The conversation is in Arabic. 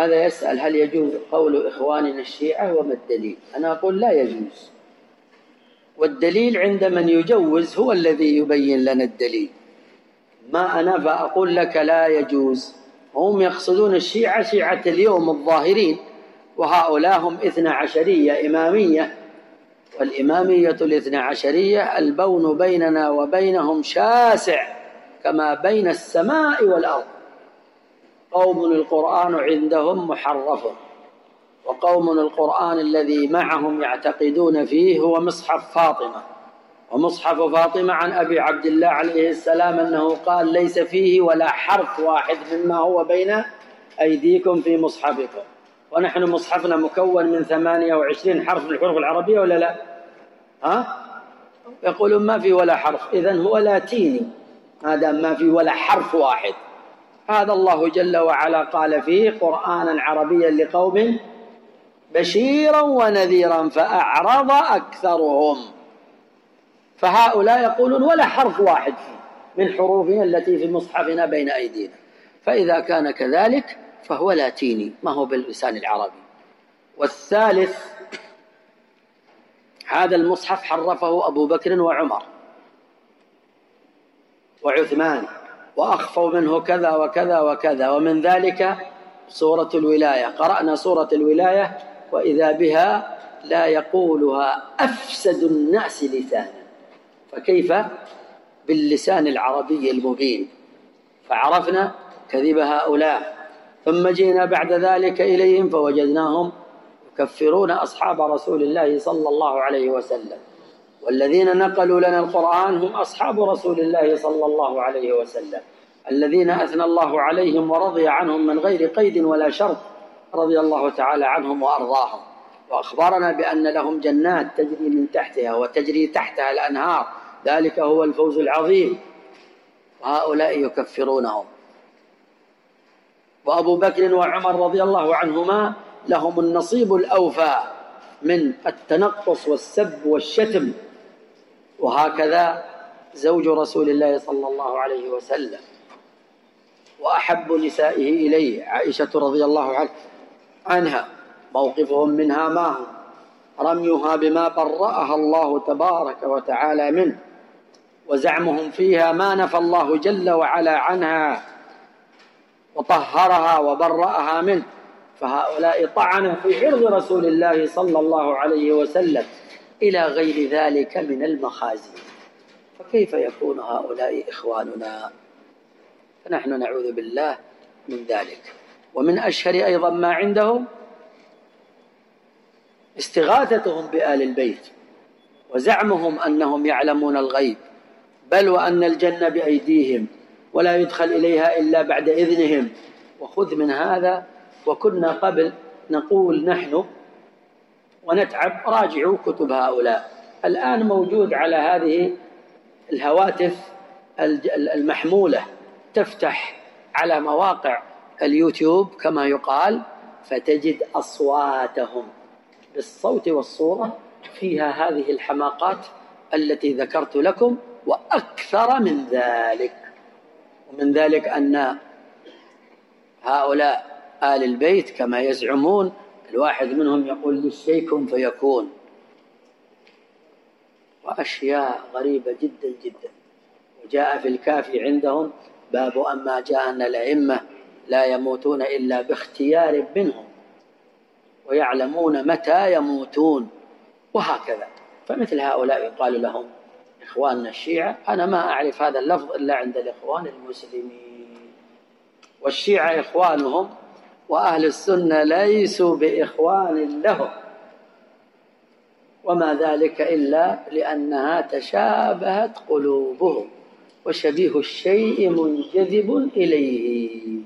هذا يسأل هل يجوز قول إخواننا الشيعة وما الدليل؟ أنا أقول لا يجوز. والدليل عند من يجوز هو الذي يبين لنا الدليل. ما أنا فأقول لك لا يجوز. هم يقصدون الشيعة شيعة اليوم الظاهرين وهؤلاء هم إثنى عشرية إمامية. والإمامية الاثنى عشرية البون بيننا وبينهم شاسع كما بين السماء والأرض. قوم القرآن عندهم محرف. وقوم القرآن الذي معهم يعتقدون فيه هو مصحف فاطمة. ومصحف فاطمة عن أبي عبد الله عليه السلام أنه قال ليس فيه ولا حرف واحد مما هو بين أيديكم في مصحفكم. ونحن مصحفنا مكون من ثمانية وعشرين حرف من الحروف العربية ولا لا؟ ها؟ يقولون ما في ولا حرف. إذن هو لاتيني ما دام ما في ولا حرف واحد. هذا الله جل وعلا قال فيه قرآنا عربيا لقوم بشيرا ونذيرا فأعرض أكثرهم. فهؤلاء يقولون ولا حرف واحد من حروفنا التي في مصحفنا بين أيدينا. فإذا كان كذلك فهو لاتيني ما هو باللسان العربي. والثالث هذا المصحف حرفه أبو بكر وعمر وعثمان. وأخفوا منه كذا وكذا وكذا. ومن ذلك سورة الولاية. قرأنا سورة الولاية وإذا بها لا يقولها أفسد الناس لسانا. فكيف؟ باللسان العربي المبين. فعرفنا كذب هؤلاء. ثم جئنا بعد ذلك إليهم فوجدناهم يكفرون أصحاب رسول الله صلى الله عليه وسلم. والذين نقلوا لنا القرآن هم أصحاب رسول الله صلى الله عليه وسلم. الذين أثنى الله عليهم ورضي عنهم من غير قيد ولا شرط رضي الله تعالى عنهم وأرضاهم. وأخبرنا بأن لهم جنات تجري من تحتها وتجري تحتها الأنهار. ذلك هو الفوز العظيم. وهؤلاء يكفرونهم. وأبو بكر وعمر رضي الله عنهما لهم النصيب الأوفى من التنقص والسب والشتم وهكذا زوج رسول الله صلى الله عليه وسلم. وأحب نسائه إليه عائشة رضي الله عنها موقفهم منها ما هو؟ رميها بما برأها الله تبارك وتعالى منه. وزعمهم فيها ما نفى الله جل وعلا عنها وطهرها وبرأها منه. فهؤلاء طعنوا في عرض رسول الله صلى الله عليه وسلم. إلى غير ذلك من المخازي فكيف يكون هؤلاء إخواننا؟ فنحن نعوذ بالله من ذلك. ومن أشهر أيضا ما عندهم استغاثتهم بآل البيت وزعمهم أنهم يعلمون الغيب بل وأن الجنة بأيديهم ولا يدخل إليها إلا بعد إذنهم. وخذ من هذا وكنا قبل نقول نحن ونتعب راجعوا كتب هؤلاء. الآن موجود على هذه الهواتف المحمولة تفتح على مواقع اليوتيوب كما يقال فتجد أصواتهم. بالصوت والصورة فيها هذه الحماقات التي ذكرت لكم وأكثر من ذلك. ومن ذلك أن هؤلاء آل البيت كما يزعمون الواحد منهم يقول للشيء فيكون. وأشياء غريبة جدا جدا. وجاء في الكافي عندهم باب أما جاء أن الأئمة لا يموتون إلا باختيار منهم ويعلمون متى يموتون. وهكذا. فمثل هؤلاء يقال لهم إخواننا الشيعة أنا ما أعرف هذا اللفظ إلا عند الإخوان المسلمين. والشيعة إخوانهم وأهل السنة ليسوا بإخوان لهم. وما ذلك إلا لأنها تشابهت قلوبهم وشبيه الشيء منجذب إليه.